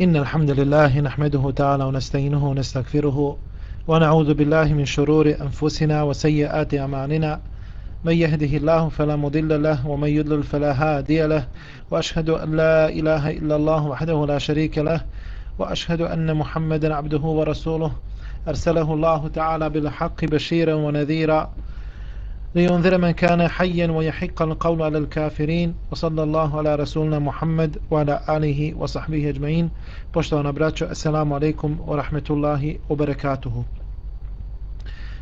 إن الحمد لله نحمده تعالى ونستعينه ونستغفره ونعوذ بالله من شرور أنفسنا وسيئات أعمالنا. من يهده الله فلا مضل له ومن يضلل فلا هادي له. وأشهد أن لا إله إلا الله وحده لا شريك له. وأشهد أن محمدا عبده ورسوله. أرسله الله تعالى بالحق بشيرا ونذيرا. لينذر من كان حيا ويحق القول على الكافرين وصلى الله على رسولنا محمد وعلى آله وصحبه أجمعين Poštovana braćo, assalamu alaikum wa rahmetullahi wa barakatuhu.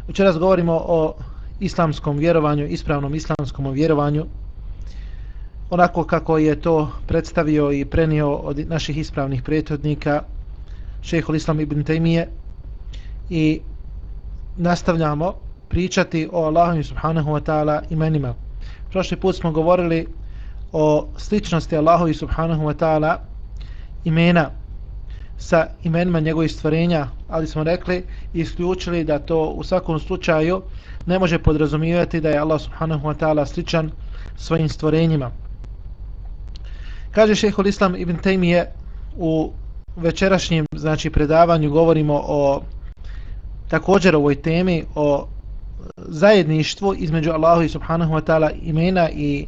Večeras govorimo o islamskom vjerovanju, ispravnom islamskom vjerovanju, onako kako je to predstavio i prenio od naših ispravnih prethodnika, šehhul Islam ibn Taymije, i nastavljamo pričati o Allahu subhanahu wa ta'ala imenima. Prošli put smo govorili o sličnosti Allahu subhanahu wa ta'ala imena sa imenima njegovih stvorenja, ali smo rekli i isključili da to u svakom slučaju ne može podrazumijevati da je Allah subhanahu wa ta'ala sličan svojim stvorenjima. Kaže šehhul Islam ibn Taymije u večerašnjem znači predavanju govorimo o također ovoj temi o zajedništvu između Allahu i subhanahu wa ta'ala imena i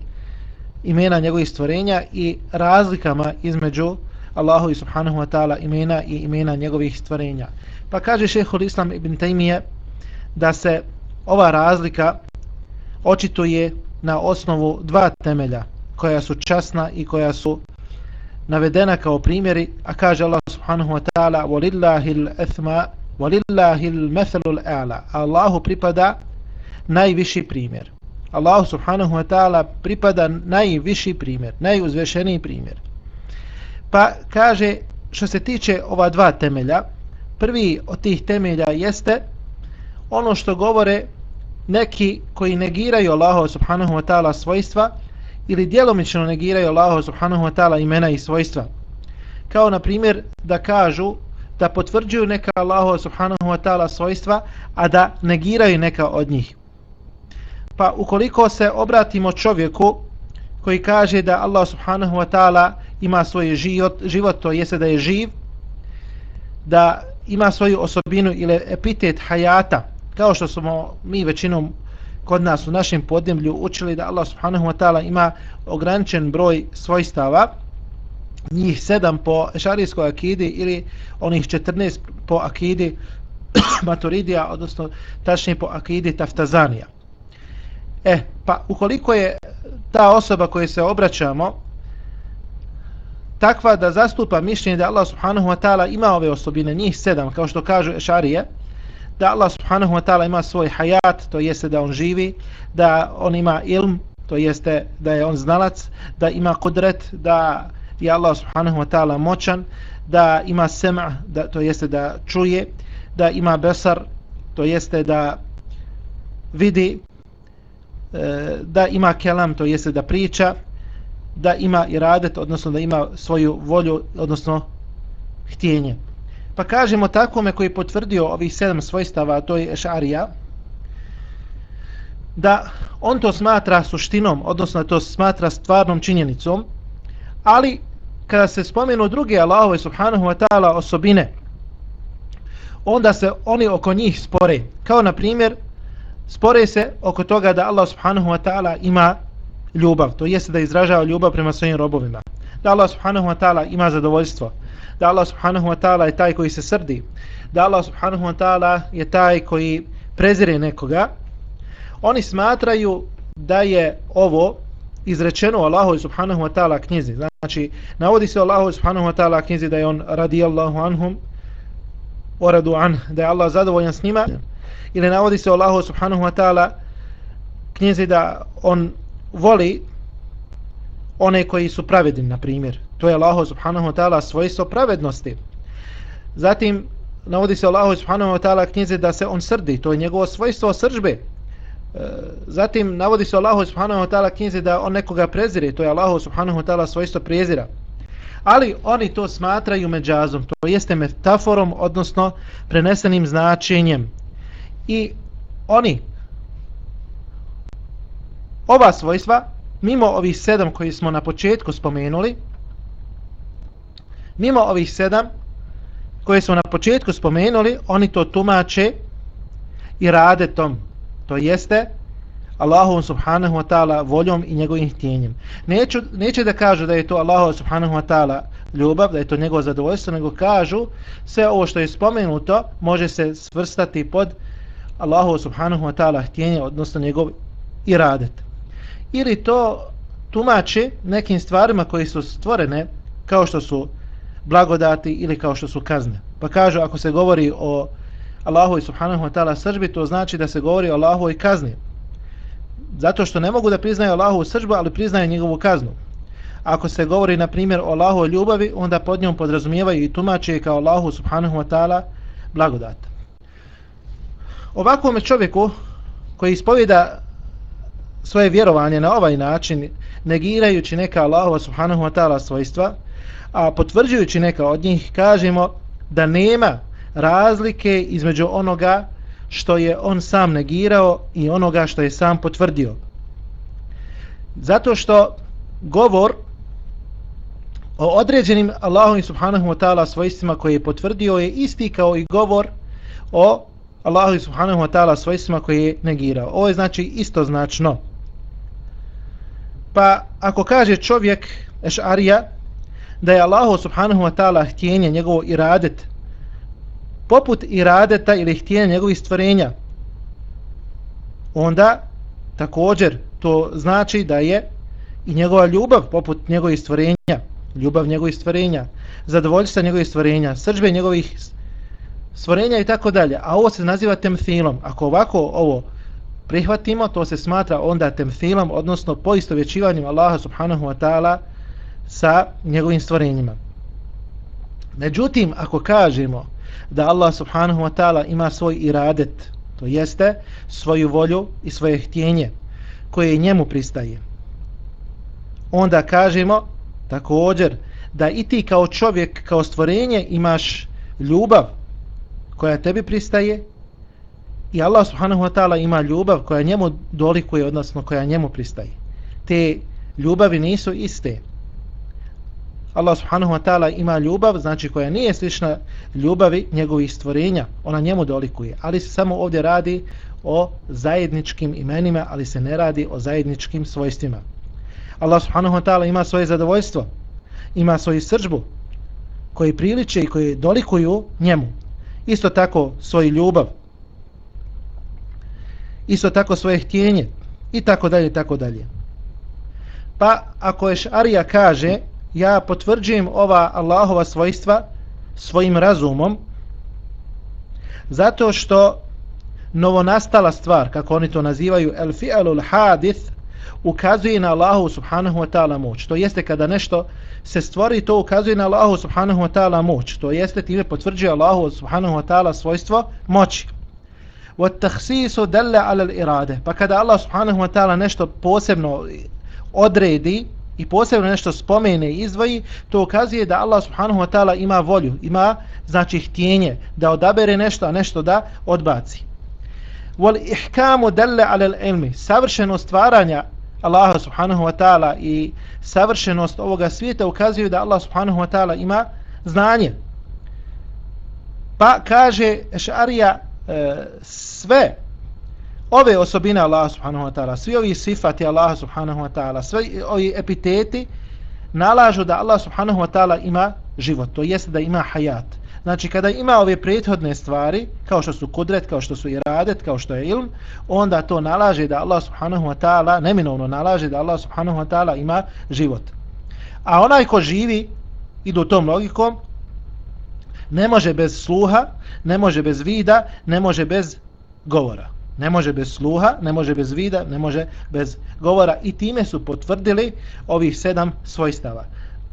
imena njegovih stvorenja i razlikama između Allahu i subhanahu wa ta'ala imena i imena njegovih stvorenja. Pa kaže šehhul Islam ibn Taymije da se ova razlika očituje na osnovu dva temelja koja su časna i koja su navedena kao primjeri, a kaže Allah subhanahu wa ta'ala وَلِلَّهِ الْأَثْمَا وَلِلَّهِ الْمَثَلُ الْأَعْلَى Allahu pripada najviši primjer. Allahu subhanahu wa ta'ala pripada najviši primjer, najuzvešeniji primjer. Pa kaže, što se tiče ova dva temelja, prvi od tih temelja jeste ono što govore neki koji negiraju Allahu subhanahu wa ta'ala svojstva ili djelomično negiraju Allahu subhanahu wa ta'ala imena i svojstva. Kao na primjer da kažu da potvrđuju neka Allahu subhanahu wa ta'ala svojstva, a da negiraju neka od njih. Pa ukoliko se obratimo čovjeku koji kaže da Allah subhanahu wa ta'ala ima svoj život, život, to jeste da je živ, da ima svoju osobinu ili epitet hajata, kao što smo mi većinom kod nas u našem podnemlju učili da Allah subhanahu wa ta'ala ima ograničen broj svojstava, njih sedam po šarijskoj akidi ili onih 14 po akidi maturidija, odnosno tačnije po akidi taftazanija. E, pa ukoliko je ta osoba koje se obraćamo takva da zastupa mišljenje da Allah subhanahu wa ta'ala ima ove osobine, njih sedam, kao što kažu šarije, da Allah subhanahu wa ta'ala ima svoj hayat, to jeste da on živi, da on ima ilm, to jeste da je on znalac, da ima kudret, da je Allah subhanahu wa ta'ala moćan, da ima sema, da, to jeste da čuje, da ima besar, to jeste da vidi, e, da ima kelam, to jeste da priča, da ima iradet, odnosno da ima svoju volju, odnosno htjenje. Pa kažemo takome koji potvrdio ovih sedam svojstava, to je Ešarija, da on to smatra suštinom, odnosno to smatra stvarnom činjenicom, ali kada se spomenu druge Allahove subhanahu wa ta'ala osobine, onda se oni oko njih spore. Kao na primjer, spore se oko toga da Allah subhanahu wa ta'ala ima ljubav, to jeste da izražava ljubav prema svojim robovima. Da Allah subhanahu wa ta'ala ima zadovoljstvo. Da Allah subhanahu wa ta'ala je taj koji se srdi. Da Allah subhanahu wa ta'ala je taj koji prezire nekoga. Oni smatraju da je ovo izrečeno Allahu subhanahu wa ta'ala knjizi. Znači, navodi se Allahu subhanahu wa ta'ala knjizi da je on radijallahu anhum oradu an, da je Allah zadovoljan s njima. Ili navodi se Allahu subhanahu wa ta'ala knjizi da on voli one koji su pravedni, na primjer. To je Allahu subhanahu wa ta'ala svojstvo pravednosti. Zatim, navodi se Allahu subhanahu wa ta'ala knjizi da se on srdi, to je njegovo svojstvo sržbe. Zatim navodi se Allahu subhanahu wa ta'ala knjizi da on nekoga prezire, to je Allahu subhanahu wa ta'ala svojstvo prezira. Ali oni to smatraju međazom, to jeste metaforom, odnosno prenesenim značenjem. I oni ova svojstva, mimo ovih sedam koji smo na početku spomenuli, Mimo ovih sedam koje smo na početku spomenuli, oni to tumače i rade tom. To jeste Allahu subhanahu wa ta'ala voljom i njegovim htjenjem. Neću, neće da kažu da je to Allahu subhanahu wa ta'ala ljubav, da je to njegovo zadovoljstvo, nego kažu sve ovo što je spomenuto može se svrstati pod Allahu subhanahu wa ta'ala htjenje, odnosno njegov iradet. Ili to tumači nekim stvarima koji su stvorene kao što su blagodati ili kao što su kazne. Pa kažu ako se govori o Allahu i subhanahu wa ta'ala sržbi, to znači da se govori o Allahu i kazni. Zato što ne mogu da priznaju Allahu sržbu, ali priznaju njegovu kaznu. Ako se govori, na primjer, o Allahu ljubavi, onda pod njom podrazumijevaju i tumače kao Allahu subhanahu wa ta'ala blagodat. Ovakvom čovjeku koji ispovjeda svoje vjerovanje na ovaj način, negirajući neka Allahova subhanahu wa ta'ala svojstva, a potvrđujući neka od njih, kažemo da nema razlike između onoga što je on sam negirao i onoga što je sam potvrdio. Zato što govor o određenim Allahom subhanahu wa ta'ala svojstvima koje je potvrdio je isti kao i govor o Allahu subhanahu wa ta'ala svojstvima koje je negirao. Ovo je znači isto značno. Pa ako kaže čovjek Eš'arija da je Allahu subhanahu wa ta'ala htjenje njegovo iradet poput iradeta ili htjenja njegovih stvorenja. Onda također to znači da je i njegova ljubav poput njegovih stvorenja ljubav njegovih stvorenja zadovoljstva njegovih stvorenja srđbe njegovih stvorenja i tako dalje. A ovo se naziva temfilom. ako ovako ovo prihvatimo to se smatra onda temfilom, odnosno poistovjećivanjem Allaha subhanahu wa ta'ala sa njegovim stvorenjima. Međutim ako kažemo da Allah subhanahu wa ta'ala ima svoj iradet, to jeste svoju volju i svoje htjenje koje njemu pristaje. Onda kažemo također da i ti kao čovjek, kao stvorenje imaš ljubav koja tebi pristaje i Allah subhanahu wa ta'ala ima ljubav koja njemu dolikuje, odnosno koja njemu pristaje. Te ljubavi nisu iste. Allah subhanahu wa ta'ala ima ljubav, znači koja nije slična ljubavi njegovih stvorenja, ona njemu dolikuje, ali se samo ovdje radi o zajedničkim imenima, ali se ne radi o zajedničkim svojstvima. Allah subhanahu wa ta'ala ima svoje zadovoljstvo, ima svoju srđbu, koji priliče i koji dolikuju njemu. Isto tako svoj ljubav, isto tako svoje htjenje i tako dalje, tako dalje. Pa ako je Arija kaže ja potvrđujem ova Allahova svojstva svojim razumom zato što novonastala stvar, kako oni to nazivaju el fi'alul hadith ukazuje na Allahu subhanahu wa ta'ala moć. To jeste kada nešto se stvori, to ukazuje na Allahu subhanahu wa ta'ala moć. To jeste time potvrđuje Allahu subhanahu wa ta'ala svojstvo moći. Wa takhsisu dalla ala al-irade. Pa kada Allah subhanahu wa ta'ala nešto posebno odredi, i posebno nešto spomene i izdvoji, to ukazuje da Allah subhanahu wa ta'ala ima volju, ima znači htjenje da odabere nešto, a nešto da odbaci. Wal ihkamu dalle ala ilmi, savršenost stvaranja Allaha subhanahu wa ta'ala i savršenost ovoga svijeta ukazuju da Allah subhanahu wa ta'ala ima znanje. Pa kaže Šarija e, sve ove osobine Allaha subhanahu wa ta'ala, svi ovi sifati Allaha subhanahu wa ta'ala, svi ovi epiteti nalažu da Allah subhanahu wa ta'ala ima život, to jest da ima hayat. Znači kada ima ove prethodne stvari, kao što su kudret, kao što su iradet, kao što je ilm, onda to nalaže da Allah subhanahu wa ta'ala, neminovno nalaže da Allah subhanahu wa ta'ala ima život. A onaj ko živi, idu tom logikom, ne može bez sluha, ne može bez vida, ne može bez govora. Ne može bez sluha, ne može bez vida, ne može bez govora. I time su potvrdili ovih sedam svojstava.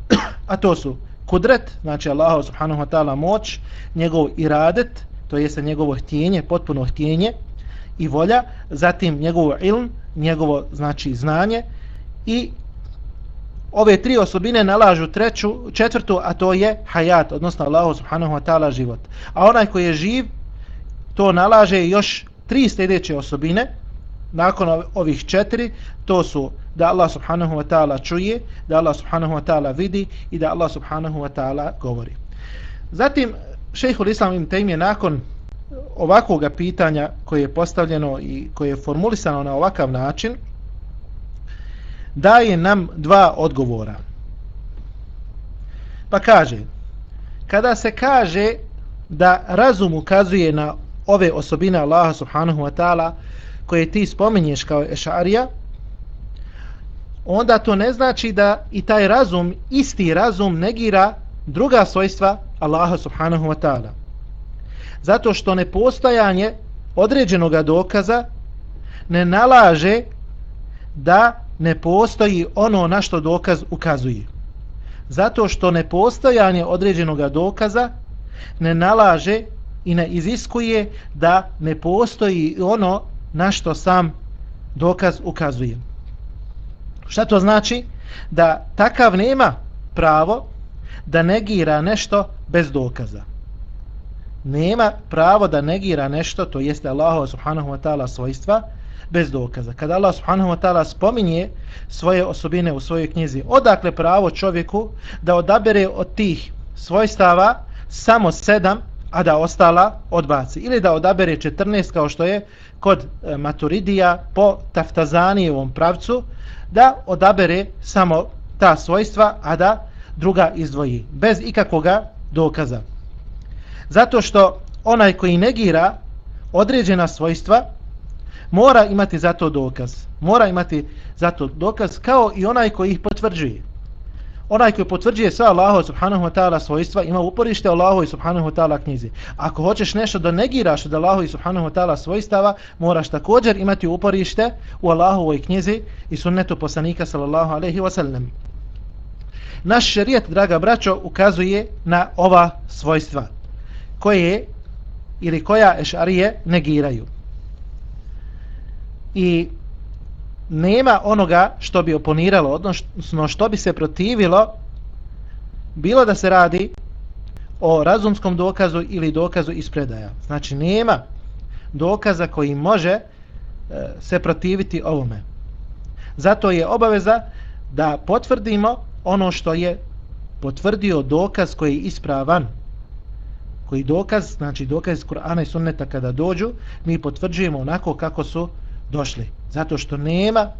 A to su kudret, znači Allah subhanahu wa ta'ala moć, njegov iradet, to je njegovo htjenje, potpuno htjenje i volja, zatim njegov ilm, njegovo znači znanje i ove tri osobine nalažu treću, četvrtu, a to je hayat, odnosno Allah subhanahu wa ta'ala život. A onaj koji je živ, to nalaže još tri sljedeće osobine, nakon ovih četiri, to su da Allah subhanahu wa ta'ala čuje, da Allah subhanahu wa ta'ala vidi i da Allah subhanahu wa ta'ala govori. Zatim, šejhul Islam im je nakon ovakvog pitanja koje je postavljeno i koje je formulisano na ovakav način, daje nam dva odgovora. Pa kaže, kada se kaže da razum ukazuje na ove osobine Allaha subhanahu wa ta'ala koje ti spominješ kao ešarija, onda to ne znači da i taj razum, isti razum negira druga svojstva Allaha subhanahu wa ta'ala. Zato što nepostajanje određenog dokaza ne nalaže da ne postoji ono na što dokaz ukazuje. Zato što nepostojanje određenog dokaza ne nalaže i ne iziskuje da ne postoji ono na što sam dokaz ukazuje. Šta to znači? Da takav nema pravo da negira nešto bez dokaza. Nema pravo da negira nešto, to jeste Allah subhanahu wa ta'ala svojstva, bez dokaza. Kada Allah subhanahu wa ta'ala spominje svoje osobine u svojoj knjizi, odakle pravo čovjeku da odabere od tih svojstava samo sedam, a da ostala odbaci. Ili da odabere 14 kao što je kod e, maturidija po taftazanijevom pravcu, da odabere samo ta svojstva, a da druga izdvoji, bez ikakvoga dokaza. Zato što onaj koji negira određena svojstva, mora imati za to dokaz. Mora imati za to dokaz kao i onaj koji ih potvrđuje. Onaj koji potvrđuje sva Allahu subhanahu wa ta'ala svojstva ima uporište Allahu subhanahu wa ta'ala knjizi. Ako hoćeš nešto da negiraš od Allahu subhanahu wa ta'ala svojstava, moraš također imati uporište u Allahovoj knjizi i sunnetu poslanika sallallahu alaihi wa sallam. Naš šerijet, draga braćo, ukazuje na ova svojstva koje ili koja ešarije negiraju i nema onoga što bi oponiralo, odnosno što bi se protivilo, bilo da se radi o razumskom dokazu ili dokazu iz predaja. Znači nema dokaza koji može e, se protiviti ovome. Zato je obaveza da potvrdimo ono što je potvrdio dokaz koji je ispravan. Koji dokaz, znači dokaz Kur'ana i Sunneta kada dođu, mi potvrđujemo onako kako su došli. Zato što nema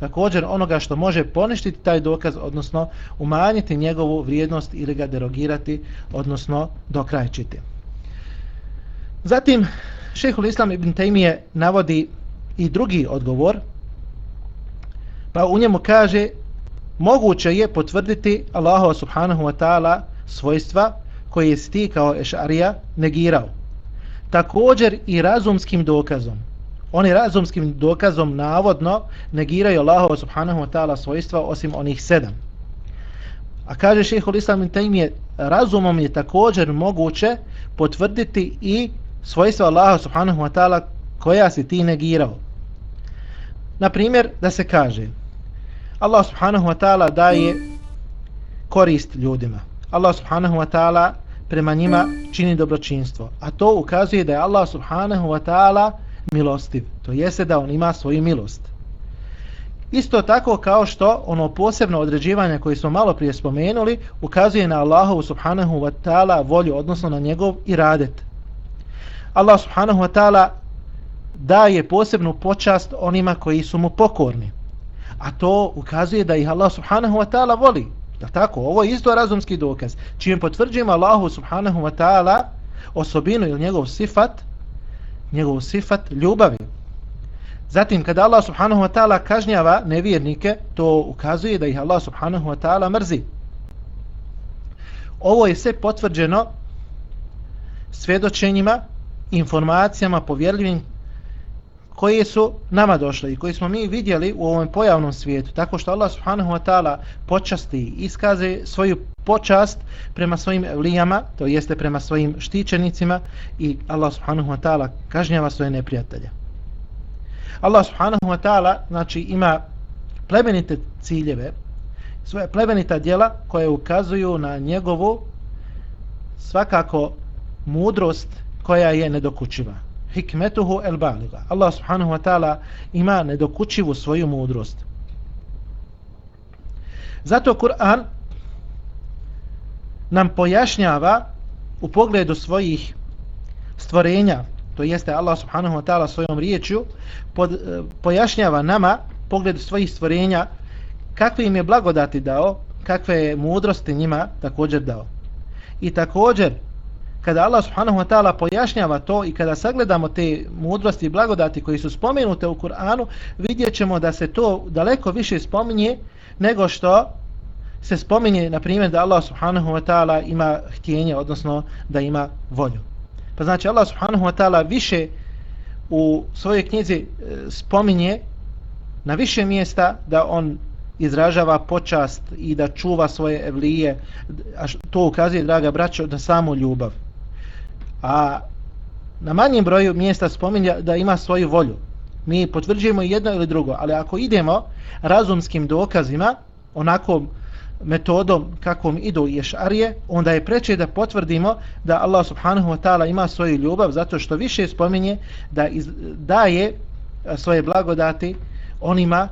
također onoga što može poništiti taj dokaz, odnosno umanjiti njegovu vrijednost ili ga derogirati, odnosno dokrajčiti. Zatim, šehhul Islam ibn Taymije navodi i drugi odgovor, pa u njemu kaže moguće je potvrditi Allahu subhanahu wa ta'ala svojstva koje je ti kao ešarija negirao. Također i razumskim dokazom oni razumskim dokazom navodno negiraju Allahova subhanahu wa ta'ala svojstva osim onih sedam. A kaže šehhul islam in tajmije, razumom je također moguće potvrditi i svojstva Allaha subhanahu wa ta'ala koja si ti negirao. Na primjer, da se kaže Allah subhanahu wa ta'ala daje korist ljudima. Allah subhanahu wa ta'ala prema njima čini dobročinstvo. A to ukazuje da je Allah subhanahu wa ta'ala milostiv. To jeste da on ima svoju milost. Isto tako kao što ono posebno određivanje koje smo malo prije spomenuli ukazuje na Allahovu subhanahu wa ta'ala volju, odnosno na njegov iradet. Allah subhanahu wa ta'ala daje posebnu počast onima koji su mu pokorni. A to ukazuje da ih Allah subhanahu wa ta'ala voli. Da tako, ovo je isto razumski dokaz. Čim potvrđujemo Allahu subhanahu wa ta'ala osobinu ili njegov sifat, njegov sifat ljubavi. Zatim, kada Allah subhanahu wa ta'ala kažnjava nevjernike, to ukazuje da ih Allah subhanahu wa ta'ala mrzi. Ovo je sve potvrđeno svedočenjima, informacijama povjerljivim koje su nama došle i koje smo mi vidjeli u ovom pojavnom svijetu. Tako što Allah subhanahu wa ta'ala počasti i iskaze svoju počast prema svojim lijama, to jeste prema svojim štićenicima i Allah subhanahu wa ta'ala kažnjava svoje neprijatelje. Allah subhanahu wa ta'ala znači ima plemenite ciljeve, svoje plemenita djela koje ukazuju na njegovu svakako mudrost koja je nedokučiva hikmetuhu el baliga. Allah subhanahu wa ta'ala ima nedokučivu svoju mudrost. Zato Kur'an nam pojašnjava u pogledu svojih stvorenja, to jeste Allah subhanahu wa ta'ala svojom riječju, pod, e, pojašnjava nama pogledu svojih stvorenja kakve im je blagodati dao, kakve je mudrosti njima također dao. I također, kada Allah subhanahu wa ta'ala pojašnjava to i kada sagledamo te mudrosti i blagodati koji su spomenute u Kur'anu, vidjet ćemo da se to daleko više spominje nego što se spominje, na primjer, da Allah subhanahu wa ta'ala ima htjenje, odnosno da ima volju. Pa znači Allah subhanahu wa ta'ala više u svojoj knjizi e, spominje na više mjesta da on izražava počast i da čuva svoje evlije, a to ukazuje, draga braćo, da samo ljubav. A na manjem broju mjesta spominja da ima svoju volju. Mi potvrđujemo jedno ili drugo, ali ako idemo razumskim dokazima, onakom metodom kakvom idu ješarije, onda je preče da potvrdimo da Allah subhanahu wa ta'ala ima svoju ljubav, zato što više spominje da iz, daje svoje blagodati onima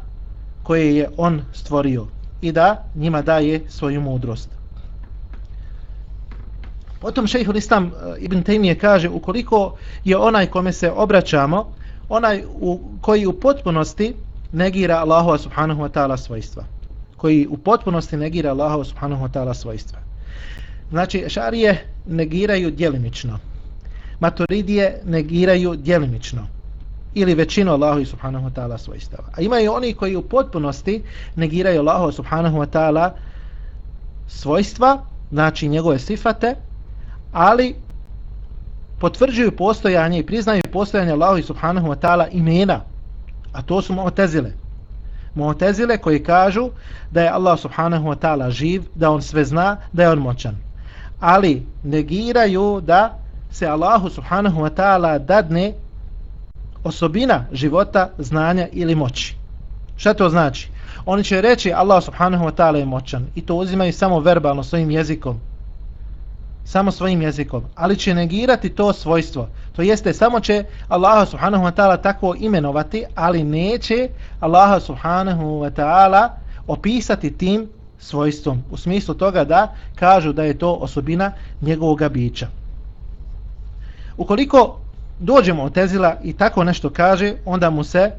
koje je on stvorio i da njima daje svoju mudrost. Potom šejhul Islam e, Ibn Taymije kaže ukoliko je onaj kome se obraćamo, onaj u, koji u potpunosti negira Allahova subhanahu wa ta'ala svojstva. Koji u potpunosti negira Allahova subhanahu wa ta'ala svojstva. Znači, šarije negiraju djelimično. Maturidije negiraju djelimično ili većinu Allahu subhanahu wa ta'ala svojstava. A imaju oni koji u potpunosti negiraju Allahu subhanahu wa ta'ala svojstva, znači njegove sifate, ali potvrđuju postojanje i priznaju postojanje Allahu subhanahu wa ta'ala imena, a to su Mu'tazile. Mu'tazile koji kažu da je Allah subhanahu wa ta'ala živ, da on sve zna, da je on moćan. Ali negiraju da se Allahu subhanahu wa ta'ala dadne osobina života, znanja ili moći. Šta to znači? Oni će reći Allah subhanahu wa ta'ala je moćan i to uzimaju samo verbalno svojim jezikom. Samo svojim jezikom. Ali će negirati to svojstvo. To jeste, samo će Allah subhanahu wa ta'ala tako imenovati, ali neće Allah subhanahu wa ta'ala opisati tim svojstvom. U smislu toga da kažu da je to osobina njegovog bića. Ukoliko dođemo od Tezila i tako nešto kaže, onda mu se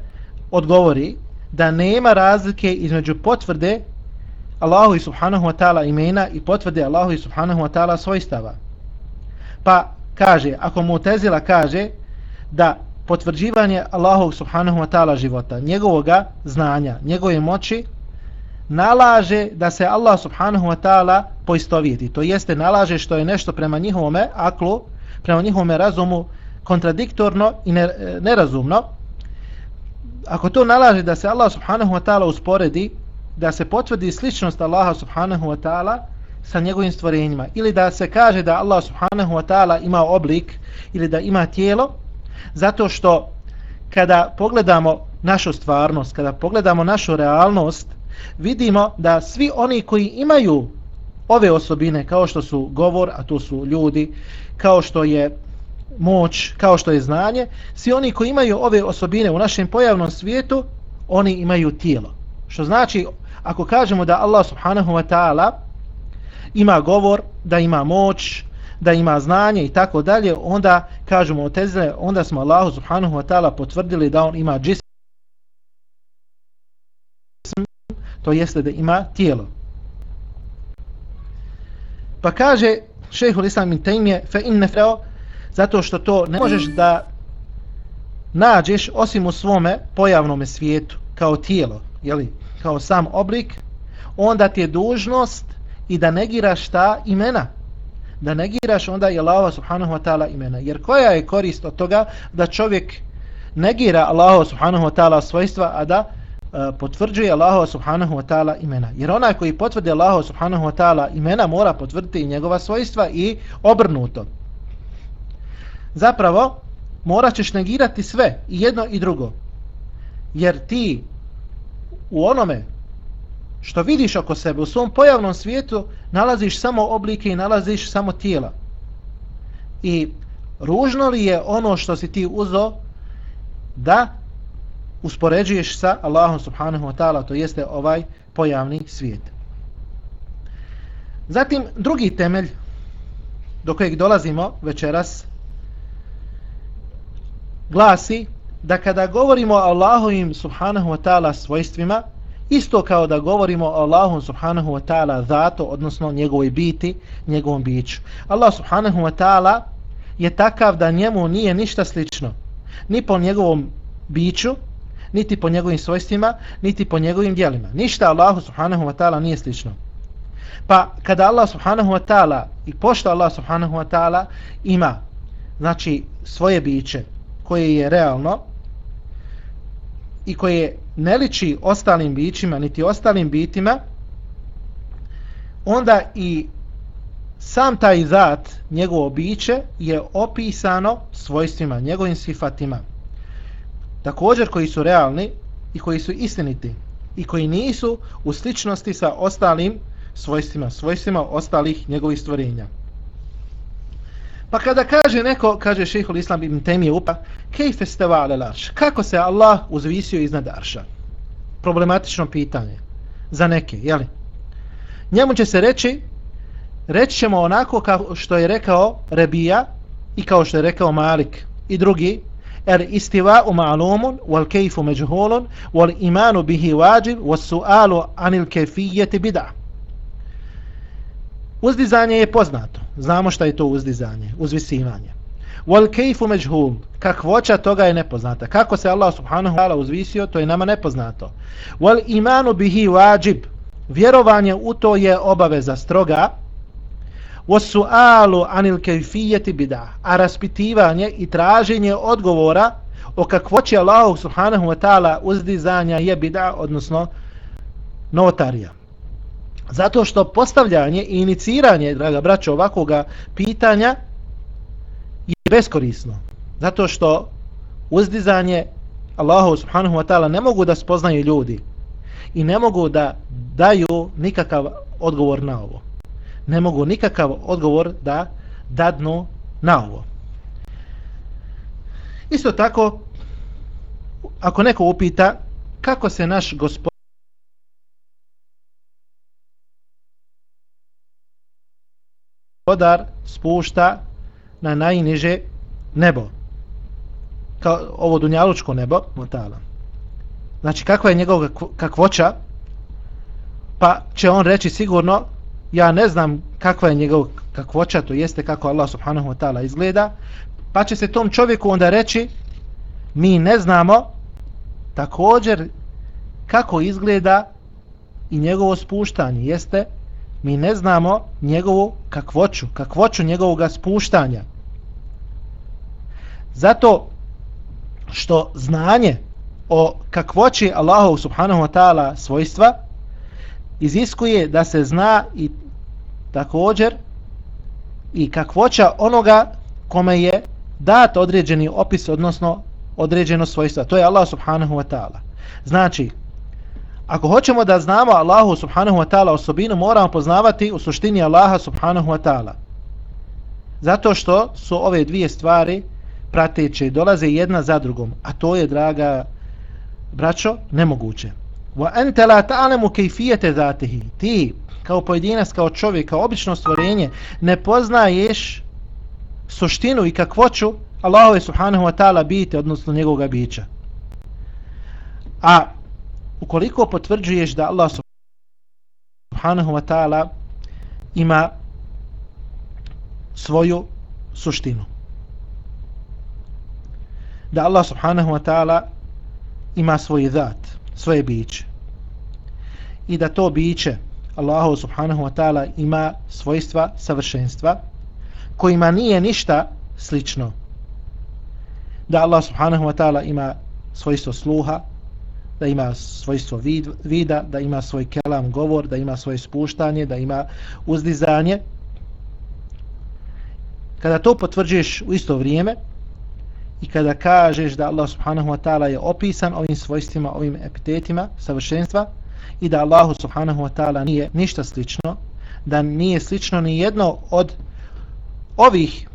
odgovori da nema razlike između potvrde Allahu i subhanahu wa ta'ala imena i potvrde Allahu i subhanahu wa ta'ala svojstava. Pa kaže, ako mu Tezila kaže da potvrđivanje Allahu subhanahu wa ta'ala života, njegovoga znanja, njegove moći, nalaže da se Allah subhanahu wa ta'ala poistovjeti. To jeste nalaže što je nešto prema njihovome aklu, prema njihovome razumu kontradiktorno i e, nerazumno, ako to nalaže da se Allah subhanahu wa ta'ala usporedi, da se potvrdi sličnost Allaha subhanahu wa ta'ala sa njegovim stvorenjima, ili da se kaže da Allah subhanahu wa ta'ala ima oblik ili da ima tijelo, zato što kada pogledamo našu stvarnost, kada pogledamo našu realnost, vidimo da svi oni koji imaju ove osobine, kao što su govor, a to su ljudi, kao što je moć, kao što je znanje, svi oni koji imaju ove osobine u našem pojavnom svijetu, oni imaju tijelo. Što znači, ako kažemo da Allah subhanahu wa ta'ala ima govor, da ima moć, da ima znanje i tako dalje, onda kažemo o tezle, onda smo Allah subhanahu wa ta'ala potvrdili da on ima džism, to jeste da ima tijelo. Pa kaže šehhul islam in tajmije, fe in nefreo, zato što to ne možeš da nađeš osim u svome pojavnom svijetu kao tijelo, jeli, kao sam oblik, onda ti je dužnost i da negiraš ta imena. Da negiraš onda je Allah subhanahu wa ta'ala imena. Jer koja je korist od toga da čovjek negira Allah subhanahu wa ta'ala svojstva, a da uh, potvrđuje Allah subhanahu wa ta'ala imena. Jer onaj koji potvrdi Allah subhanahu wa ta'ala imena mora potvrditi i njegova svojstva i obrnuto zapravo morat ćeš negirati sve, i jedno i drugo. Jer ti u onome što vidiš oko sebe, u svom pojavnom svijetu, nalaziš samo oblike i nalaziš samo tijela. I ružno li je ono što si ti uzo da uspoređuješ sa Allahom subhanahu wa ta'ala, to jeste ovaj pojavni svijet. Zatim, drugi temelj do kojeg dolazimo večeras glasi da kada govorimo o Allahovim subhanahu wa ta'ala svojstvima, isto kao da govorimo o Allahom subhanahu wa ta'ala zato, odnosno njegovoj biti, njegovom biću. Allah subhanahu wa ta'ala je takav da njemu nije ništa slično. Ni po njegovom biću, niti po njegovim svojstvima, niti po njegovim dijelima. Ništa Allahu subhanahu wa ta'ala nije slično. Pa kada Allah subhanahu wa ta'ala i pošto Allah subhanahu wa ta'ala ima znači svoje biće koje je realno i koje ne liči ostalim bićima niti ostalim bitima onda i sam taj zat, njegovo biće, je opisano svojstvima, njegovim sifatima. Također koji su realni i koji su istiniti i koji nisu u sličnosti sa ostalim svojstvima, svojstvima ostalih njegovih stvorenja. Pa kada kaže neko, kaže šehol Islam ibn Temije upa, kejfe ste vale larš, kako se Allah uzvisio iznad arša? Problematično pitanje za neke, jeli? Njemu će se reći, reći ćemo onako kao što je rekao Rebija i kao što je rekao Malik i drugi, er istiva u ma'lumun, wal kejfu međhulun, wal imanu bihi wajib, wal su'alu anil kefijeti bida. Uzdizanje je poznato. Znamo šta je to uzdizanje, uzvisivanje. Wal kayfu majhul. Kakvoća toga je nepoznata. Kako se Allah subhanahu wa taala uzvisio, to je nama nepoznato. Wal imanu bihi wajib. Vjerovanje u to je obaveza stroga. Wasu'alu anil kayfiyati bid'ah. A raspitivanje i traženje odgovora o kakvoći Allah subhanahu wa taala uzdizanja je bid'ah, odnosno novotarija. Zato što postavljanje i iniciranje, draga braćo, ovakvoga pitanja je beskorisno. Zato što uzdizanje Allahu subhanahu wa ta'ala ne mogu da spoznaju ljudi i ne mogu da daju nikakav odgovor na ovo ne mogu nikakav odgovor da dadnu na ovo. Isto tako, ako neko upita kako se naš gospodar spušta na najniže nebo, kao ovo dunjalučko nebo, motala. Znači, kakva je njegova kakvoća, pa će on reći sigurno ja ne znam kakva je njegova kakvoća, to jeste kako Allah subhanahu wa ta'ala izgleda, pa će se tom čovjeku onda reći, mi ne znamo također kako izgleda i njegovo spuštanje, jeste, mi ne znamo njegovu kakvoću, kakvoću njegovog spuštanja. Zato što znanje o kakvoći Allahov subhanahu wa ta'ala svojstva, iziskuje da se zna i također i kakvoća onoga kome je dat određeni opis, odnosno određeno svojstvo. To je Allah subhanahu wa ta'ala. Znači, ako hoćemo da znamo Allahu subhanahu wa ta'ala osobinu, moramo poznavati u suštini Allaha subhanahu wa ta'ala. Zato što su ove dvije stvari prateće i dolaze jedna za drugom. A to je, draga braćo, nemoguće wa anta la ta'lamu kayfiyata zatihi ti kao pojedinac kao čovjek kao obično stvorenje ne poznaješ suštinu i kakvoću Allahove subhanahu wa ta'ala biti odnosno njegovog bića a ukoliko potvrđuješ da Allah subhanahu wa ta'ala ima svoju suštinu da Allah subhanahu wa ta'ala ima svoj zat svoje biće. I da to biće Allahu subhanahu wa ta'ala ima svojstva savršenstva kojima nije ništa slično. Da Allah subhanahu wa ta'ala ima svojstvo sluha, da ima svojstvo vid, vida, da ima svoj kelam govor, da ima svoje spuštanje, da ima uzdizanje. Kada to potvrđuješ u isto vrijeme, i kada kažeš da Allah subhanahu wa ta'ala je opisan ovim svojstvima, ovim epitetima savršenstva i da Allahu subhanahu wa ta'ala nije ništa slično, da nije slično ni jedno od ovih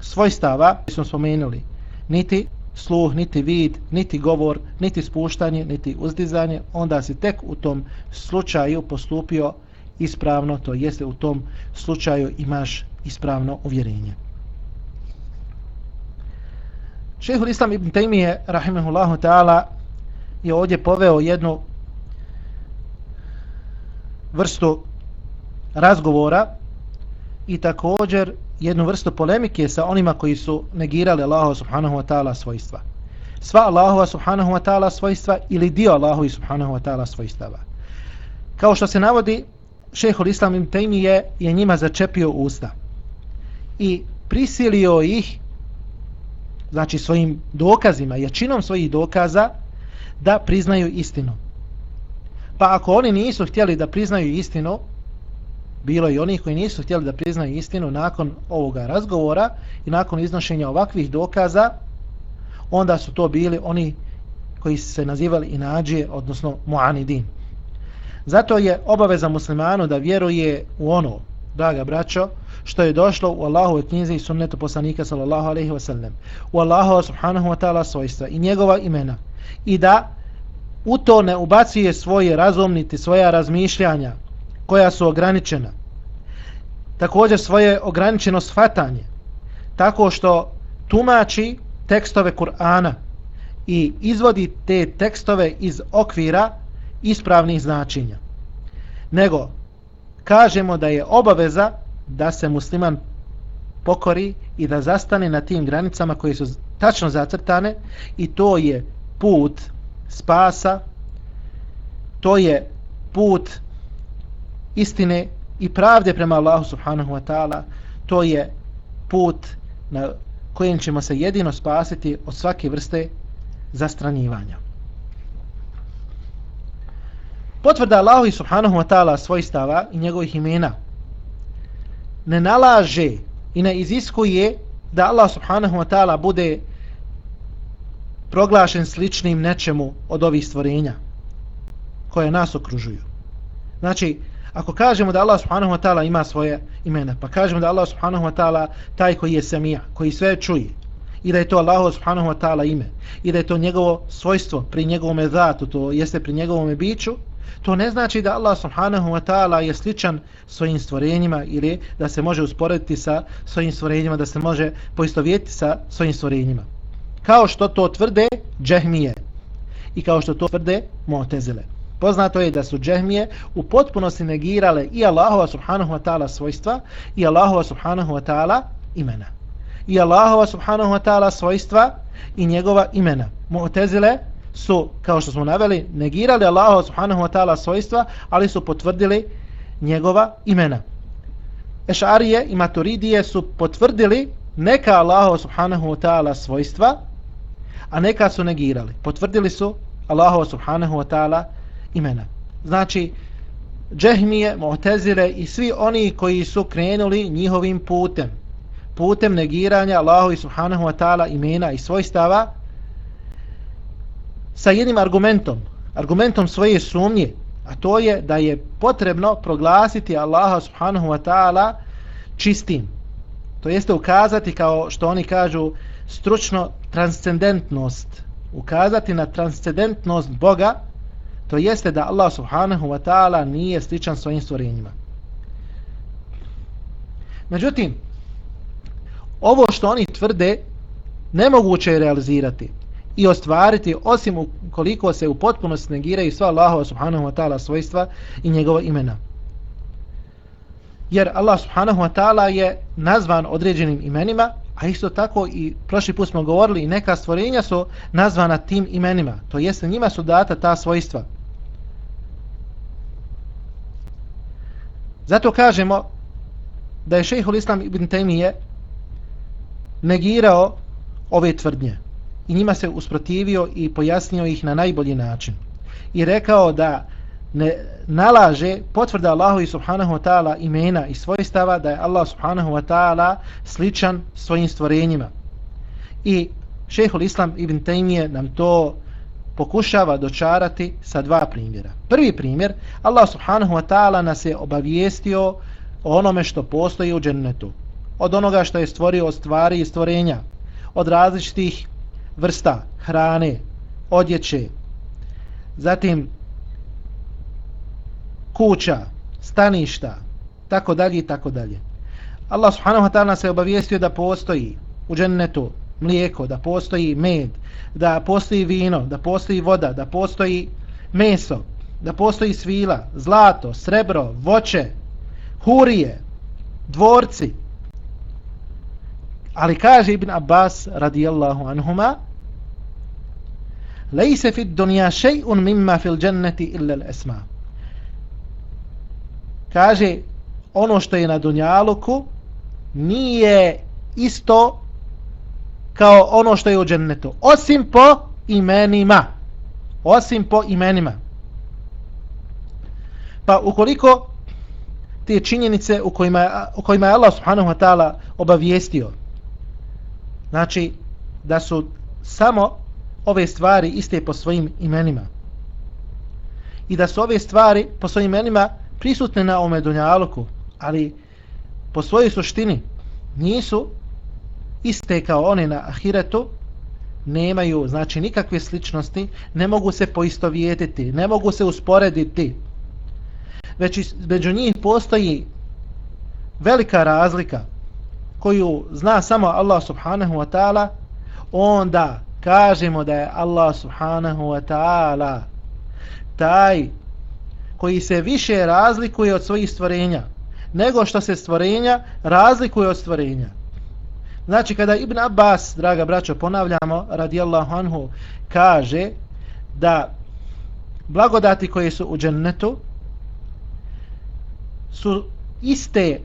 svojstava koji smo spomenuli, niti sluh, niti vid, niti govor, niti spuštanje, niti uzdizanje, onda si tek u tom slučaju postupio ispravno, to jeste u tom slučaju imaš ispravno uvjerenje. Šehul Islam ibn Taymije, rahimahullahu ta'ala, je ovdje poveo jednu vrstu razgovora i također jednu vrstu polemike sa onima koji su negirali Allahu subhanahu wa ta'ala svojstva. Sva Allahu subhanahu wa ta'ala svojstva ili dio Allahu subhanahu wa ta'ala svojstava. Kao što se navodi, šehol Islam im Tejmije je njima začepio usta i prisilio ih znači svojim dokazima, jačinom svojih dokaza da priznaju istinu. Pa ako oni nisu htjeli da priznaju istinu, bilo i onih koji nisu htjeli da priznaju istinu nakon ovoga razgovora i nakon iznošenja ovakvih dokaza, onda su to bili oni koji se nazivali inađije, odnosno muanidin. Zato je obaveza muslimanu da vjeruje u ono, draga braćo, što je došlo u Allahove knjize i sunnetu poslanika sallallahu alaihi wa sallam, u Allahova subhanahu wa ta'ala svojstva i njegova imena. I da u to ne ubacuje svoje razumniti, svoja razmišljanja koja su ograničena. Također svoje ograničeno sfatanje tako što tumači tekstove Kur'ana i izvodi te tekstove iz okvira ispravnih značenja. Nego kažemo da je obaveza da se musliman pokori i da zastane na tim granicama koje su tačno zacrtane i to je put spasa, to je put istine i pravde prema Allahu subhanahu wa ta'ala, to je put na kojem ćemo se jedino spasiti od svake vrste zastranjivanja. Potvrda Allahu subhanahu wa ta'ala svojstava i njegovih imena ne nalaže i ne iziskuje da Allah subhanahu wa ta'ala bude proglašen sličnim nečemu od ovih stvorenja koje nas okružuju. Znači, ako kažemo da Allah subhanahu wa ta'ala ima svoje imena, pa kažemo da Allah subhanahu wa ta'ala taj koji je samija, koji sve čuje, i da je to Allah subhanahu wa ta'ala ime, i da je to njegovo svojstvo pri njegovom zatu, to jeste pri njegovom biću, to ne znači da Allah subhanahu wa ta'ala je sličan svojim stvorenjima ili da se može usporediti sa svojim stvorenjima, da se može poistovjetiti sa svojim stvorenjima. Kao što to tvrde džehmije i kao što to tvrde mu'tezile. Poznato je da su džehmije u potpunosti negirale i Allahova subhanahu wa ta'ala svojstva i Allahova subhanahu wa ta'ala imena. I Allahova subhanahu wa ta'ala svojstva i njegova imena. Mu'tezile su, kao što smo naveli, negirali Allahova subhanahu wa ta'ala svojstva, ali su potvrdili njegova imena. Ešarije i Maturidije su potvrdili neka Allahova subhanahu wa ta'ala svojstva, a neka su negirali. Potvrdili su Allahova subhanahu wa ta'ala imena. Znači, džehmije, mu'tezile i svi oni koji su krenuli njihovim putem, putem negiranja Allahu subhanahu wa ta'ala imena i svojstava, sa jednim argumentom, argumentom svoje sumnje, a to je da je potrebno proglasiti Allaha subhanahu wa ta'ala čistim. To jeste ukazati kao što oni kažu stručno transcendentnost. Ukazati na transcendentnost Boga, to jeste da Allah subhanahu wa ta'ala nije sličan svojim stvorenjima. Međutim, ovo što oni tvrde, nemoguće je realizirati i ostvariti osim koliko se u potpunosti negiraju sva Allahova subhanahu wa ta'ala svojstva i njegova imena. Jer Allah subhanahu wa ta'ala je nazvan određenim imenima, a isto tako i prošli put smo govorili i neka stvorenja su nazvana tim imenima. To jeste njima su data ta svojstva. Zato kažemo da je šejhul Islam ibn Temije negirao ove tvrdnje i njima se usprotivio i pojasnio ih na najbolji način. I rekao da ne nalaže potvrda Allahu i subhanahu wa ta'ala imena i svojstava da je Allah subhanahu wa ta'ala sličan svojim stvorenjima. I šehol Islam ibn Taymije nam to pokušava dočarati sa dva primjera. Prvi primjer, Allah subhanahu wa ta'ala nas je obavijestio o onome što postoji u džennetu. od onoga što je stvorio od stvari i stvorenja, od različitih vrsta hrane, odjeće, zatim kuća, staništa, tako dalje i tako dalje. Allah subhanahu wa ta'ala nas je obavijestio da postoji u džennetu mlijeko, da postoji med, da postoji vino, da postoji voda, da postoji meso, da postoji svila, zlato, srebro, voće, hurije, dvorci. Ali kaže Ibn Abbas radijallahu anhuma Lejse fi dunja še'un mimma fil dženneti illa l'esma. Kaže, ono što je na dunjaluku nije isto kao ono što je u džennetu. Osim po imenima. Osim po imenima. Pa ukoliko te činjenice u kojima, u kojima je Allah subhanahu wa ta'ala obavijestio, znači da su samo ove stvari iste po svojim imenima i da su ove stvari po svojim imenima prisutne na ome dunjaluku, ali po svojoj suštini nisu iste kao one na ahiretu, nemaju znači nikakve sličnosti, ne mogu se poistovjetiti, ne mogu se usporediti. Već među njih postoji velika razlika koju zna samo Allah subhanahu wa ta'ala, onda kažemo da je Allah subhanahu wa ta'ala taj koji se više razlikuje od svojih stvorenja nego što se stvorenja razlikuje od stvorenja. Znači kada Ibn Abbas, draga braćo, ponavljamo, radijallahu anhu, kaže da blagodati koje su u džennetu su iste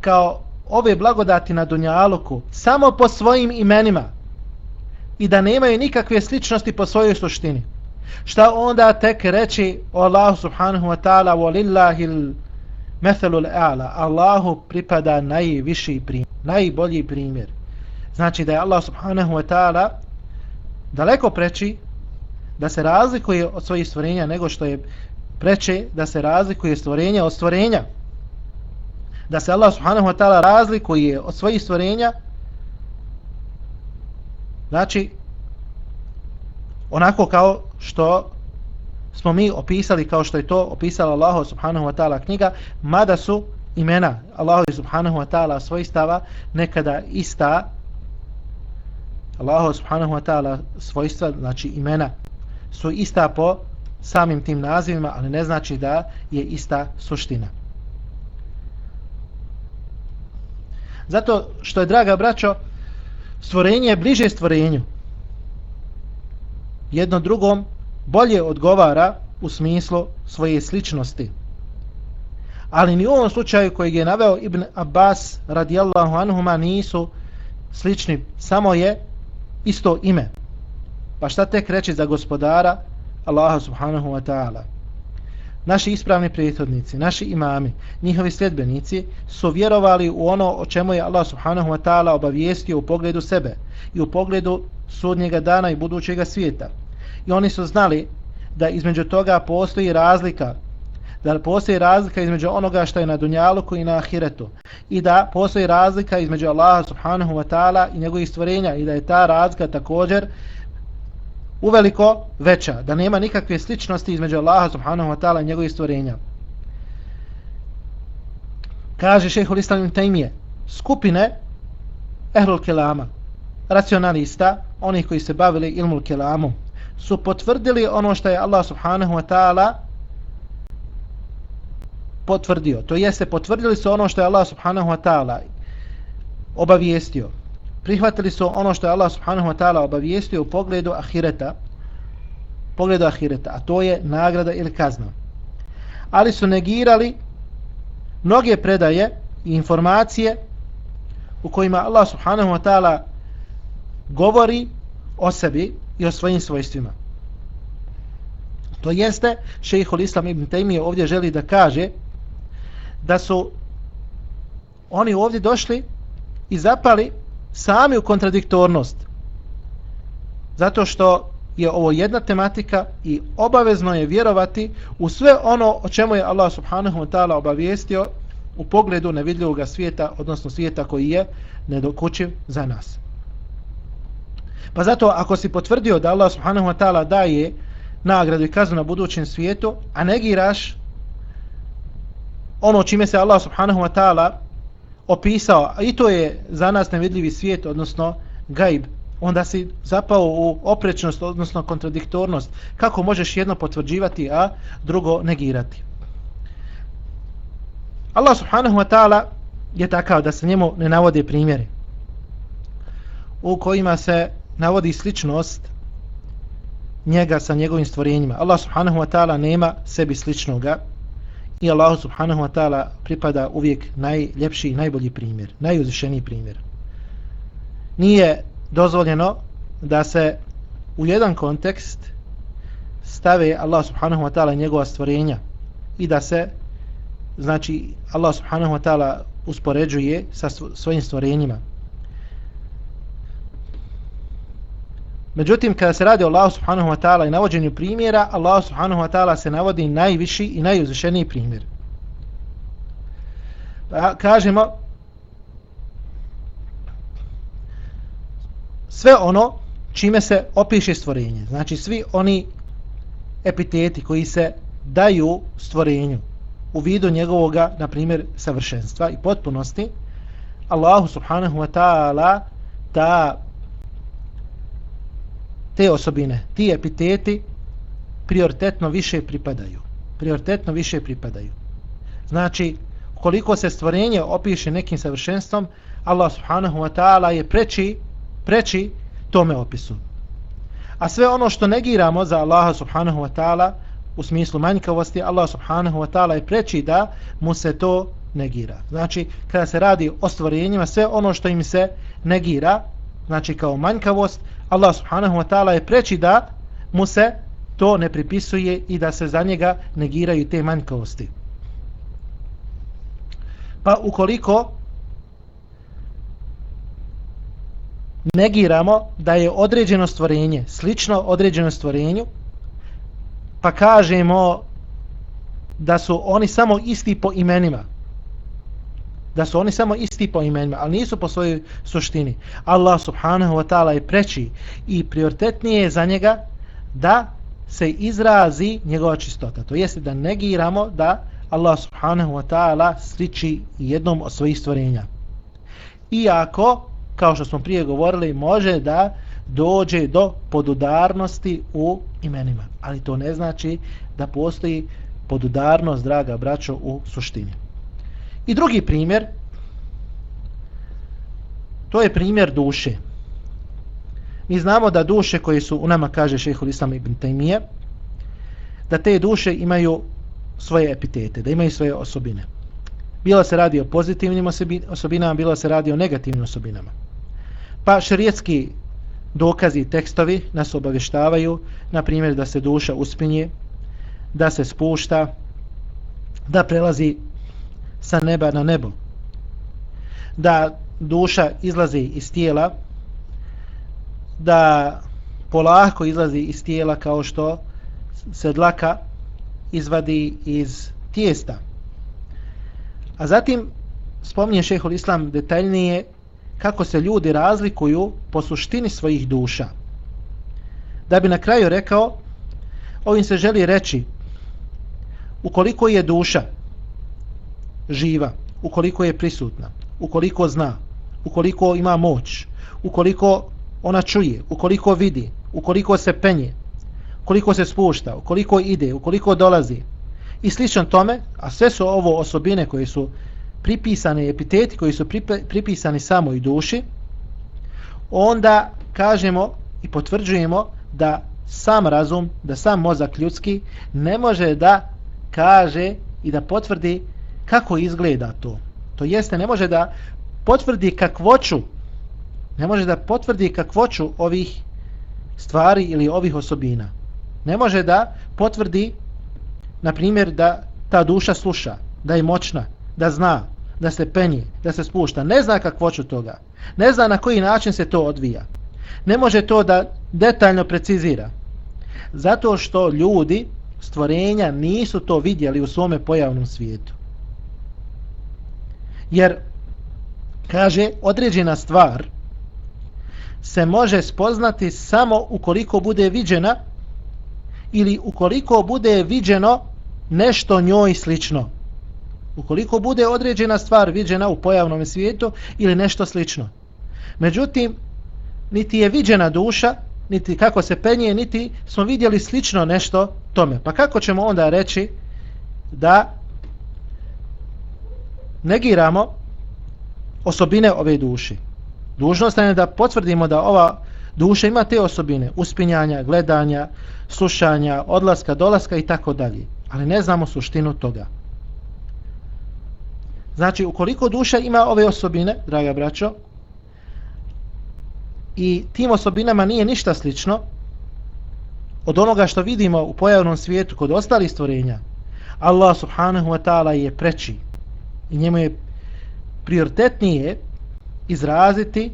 kao ove blagodati na Dunjaluku samo po svojim imenima i da nemaju nikakve sličnosti po svojoj suštini. Šta onda tek reći o Allahu subhanahu wa ta'ala walillahi methelul a'la Allahu pripada najviši primjer, najbolji primjer. Znači da je Allah subhanahu wa ta'ala daleko preči da se razlikuje od svojih stvorenja nego što je preče da se razlikuje stvorenja od stvorenja. Da se Allah subhanahu wa ta'ala razlikuje od svojih stvorenja znači onako kao što smo mi opisali kao što je to opisala Allah subhanahu wa ta'ala knjiga mada su imena Allah subhanahu wa ta'ala svojstava nekada ista Allah subhanahu wa ta'ala svojstva znači imena su ista po samim tim nazivima ali ne znači da je ista suština zato što je draga braćo stvorenje je bliže stvorenju. Jedno drugom bolje odgovara u smislu svoje sličnosti. Ali ni u ovom slučaju kojeg je naveo Ibn Abbas radijallahu anhuma nisu slični, samo je isto ime. Pa šta tek reći za gospodara Allaha subhanahu wa ta'ala? naši ispravni prijetodnici, naši imami, njihovi sljedbenici su vjerovali u ono o čemu je Allah subhanahu wa ta'ala obavijestio u pogledu sebe i u pogledu sudnjega dana i budućega svijeta. I oni su znali da između toga postoji razlika da postoji razlika između onoga što je na dunjaluku i na ahiretu i da postoji razlika između Allaha subhanahu wa ta'ala i njegovih stvorenja i da je ta razlika također uveliko veća, da nema nikakve sličnosti između Allaha subhanahu wa ta'ala i njegovih stvorenja. Kaže šeho Islam tajmije, skupine ehlul kelama, racionalista, oni koji se bavili ilmul kelamu, su potvrdili ono što je Allah subhanahu wa ta'ala potvrdio. To jeste, potvrdili su ono što je Allah subhanahu wa ta'ala obavijestio prihvatili su ono što je Allah subhanahu wa ta'ala obavijestio u pogledu ahireta, pogledu ahireta, a to je nagrada ili kazna. Ali su negirali mnoge predaje i informacije u kojima Allah subhanahu wa ta'ala govori o sebi i o svojim svojstvima. To jeste, šejhul Islam ibn Taymiye ovdje želi da kaže da su oni ovdje došli i zapali sami u kontradiktornost. Zato što je ovo jedna tematika i obavezno je vjerovati u sve ono o čemu je Allah subhanahu wa ta'ala obavijestio u pogledu nevidljivog svijeta, odnosno svijeta koji je nedokućiv za nas. Pa zato ako si potvrdio da Allah subhanahu wa ta'ala daje nagradu i kaznu na budućem svijetu, a negiraš ono čime se Allah subhanahu wa ta'ala opisao, i to je za nas nevidljivi svijet, odnosno gaib, onda si zapao u oprečnost, odnosno kontradiktornost. Kako možeš jedno potvrđivati, a drugo negirati? Allah subhanahu wa ta'ala je takav da se njemu ne navode primjeri u kojima se navodi sličnost njega sa njegovim stvorenjima. Allah subhanahu wa ta'ala nema sebi sličnoga i Allah subhanahu wa ta'ala pripada uvijek najljepši i najbolji primjer, najuzvišeniji primjer. Nije dozvoljeno da se u jedan kontekst stave Allah subhanahu wa ta'ala njegova stvorenja i da se znači Allah subhanahu wa ta'ala uspoređuje sa svojim stvorenjima. Međutim, kada se radi o Allahu subhanahu wa ta'ala i navođenju primjera, Allah subhanahu wa ta'ala se navodi najviši i najuzvišeniji primjer. Pa kažemo, sve ono čime se opiše stvorenje, znači svi oni epiteti koji se daju stvorenju u vidu njegovoga, na primjer, savršenstva i potpunosti, Allahu subhanahu wa ta'ala ta te osobine, ti epiteti prioritetno više pripadaju. Prioritetno više pripadaju. Znači, koliko se stvorenje opiše nekim savršenstvom, Allah subhanahu wa ta'ala je preči, preči tome opisu. A sve ono što negiramo za Allaha subhanahu wa ta'ala u smislu manjkavosti, Allah subhanahu wa ta'ala je preči da mu se to negira. Znači, kada se radi o stvorenjima, sve ono što im se negira, znači kao manjkavost, Allah subhanahu wa ta'ala je preči da mu se to ne pripisuje i da se za njega negiraju te manjkavosti. Pa ukoliko negiramo da je određeno stvorenje slično određeno stvorenju, pa kažemo da su oni samo isti po imenima, da su oni samo isti po imenima, ali nisu po svojoj suštini. Allah subhanahu wa ta'ala je preći i prioritetnije je za njega da se izrazi njegova čistota. To jeste da negiramo da Allah subhanahu wa ta'ala sliči jednom od svojih stvorenja. Iako, kao što smo prije govorili, može da dođe do podudarnosti u imenima. Ali to ne znači da postoji podudarnost, draga braćo, u suštini. I drugi primjer, to je primjer duše. Mi znamo da duše koje su u nama, kaže šehhul Islam ibn Taymiye, da te duše imaju svoje epitete, da imaju svoje osobine. Bilo se radi o pozitivnim osobinama, bilo se radi o negativnim osobinama. Pa šarijetski dokazi i tekstovi nas obavještavaju, na primjer da se duša uspinje, da se spušta, da prelazi sa neba na nebo. Da duša izlazi iz tijela, da polako izlazi iz tijela kao što se dlaka izvadi iz tijesta. A zatim spominje šehol islam detaljnije kako se ljudi razlikuju po suštini svojih duša. Da bi na kraju rekao, ovim se želi reći, ukoliko je duša živa, ukoliko je prisutna, ukoliko zna, ukoliko ima moć, ukoliko ona čuje, ukoliko vidi, ukoliko se penje, ukoliko se spušta, ukoliko ide, ukoliko dolazi. I slično tome, a sve su ovo osobine koje su pripisane, epiteti koji su pripisani samoj duši, onda kažemo i potvrđujemo da sam razum, da sam mozak ljudski ne može da kaže i da potvrdi kako izgleda to. To jeste, ne može da potvrdi kakvoću, ne može da potvrdi kakvoću ovih stvari ili ovih osobina. Ne može da potvrdi, na primjer, da ta duša sluša, da je moćna, da zna, da se penje, da se spušta. Ne zna kakvoću toga. Ne zna na koji način se to odvija. Ne može to da detaljno precizira. Zato što ljudi, stvorenja, nisu to vidjeli u svome pojavnom svijetu. Jer, kaže, određena stvar se može spoznati samo ukoliko bude viđena ili ukoliko bude viđeno nešto njoj slično. Ukoliko bude određena stvar viđena u pojavnom svijetu ili nešto slično. Međutim, niti je viđena duša, niti kako se penje, niti smo vidjeli slično nešto tome. Pa kako ćemo onda reći da negiramo osobine ove duše? Dužnost je da potvrdimo da ova duša ima te osobine, uspinjanja, gledanja, slušanja, odlaska, dolaska i tako dalje. Ali ne znamo suštinu toga. Znači, ukoliko duša ima ove osobine, draga braćo, i tim osobinama nije ništa slično od onoga što vidimo u pojavnom svijetu kod ostalih stvorenja, Allah subhanahu wa ta'ala je preči i njemu je prioritetnije izraziti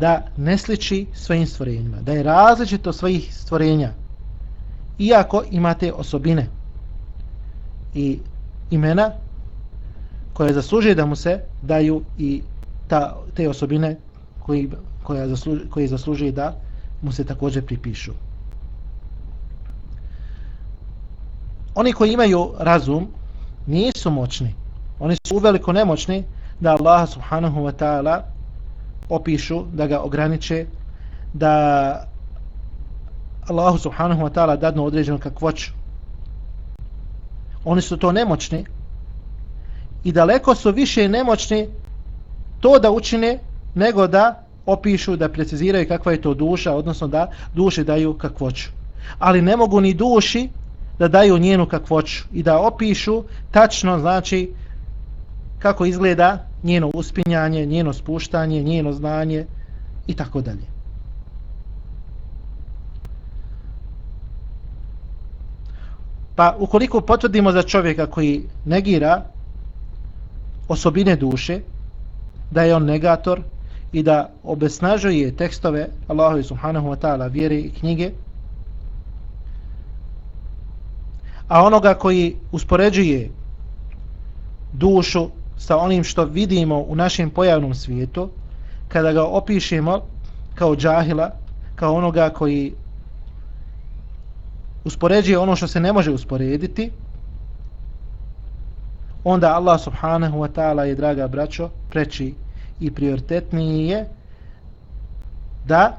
da ne sliči svojim stvorenjima, da je različito svojih stvorenja, iako imate osobine i imena koje zaslužuje da mu se daju i ta, te osobine koji, koja zasluži, koje zaslužuje da mu se također pripišu. Oni koji imaju razum nisu moćni. Oni su uveliko nemoćni da Allah subhanahu wa ta'ala opišu, da ga ograniče, da Allahu subhanahu wa ta'ala dadnu određenu kakvoću. Oni su to nemoćni i daleko su više nemoćni to da učine nego da opišu, da preciziraju kakva je to duša, odnosno da duši daju kakvoću. Ali ne mogu ni duši da daju njenu kakvoću i da opišu tačno, znači, kako izgleda njeno uspinjanje, njeno spuštanje, njeno znanje i tako dalje. Pa ukoliko potvrdimo za čovjeka koji negira osobine duše, da je on negator i da obesnažuje tekstove Allahu subhanahu wa ta'ala vjere i knjige, a onoga koji uspoređuje dušu sa onim što vidimo u našem pojavnom svijetu, kada ga opišemo kao džahila, kao onoga koji uspoređuje ono što se ne može usporediti, onda Allah subhanahu wa ta'ala je, draga braćo, preči i prioritetniji je da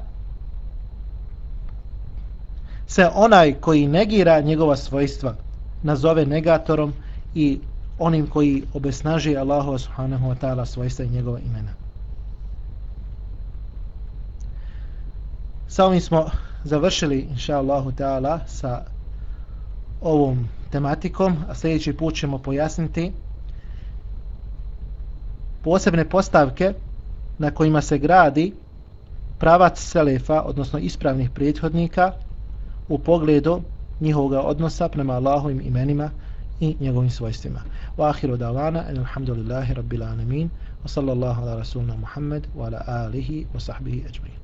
se onaj koji negira njegova svojstva nazove negatorom i onim koji obesnaži Allahu subhanahu wa ta'ala svojstva i njegova imena. Sa ovim smo završili, inša Allahu ta'ala, sa ovom tematikom, a sljedeći put ćemo pojasniti posebne postavke na kojima se gradi pravac selefa, odnosno ispravnih prethodnika u pogledu njihovog odnosa prema Allahovim imenima i njegovim svojstvima. Wa ahiru davana, alhamdulillahi rabbil alamin, wa sallallahu ala rasulna Muhammad, wa ala alihi wa sahbihi ajma'in.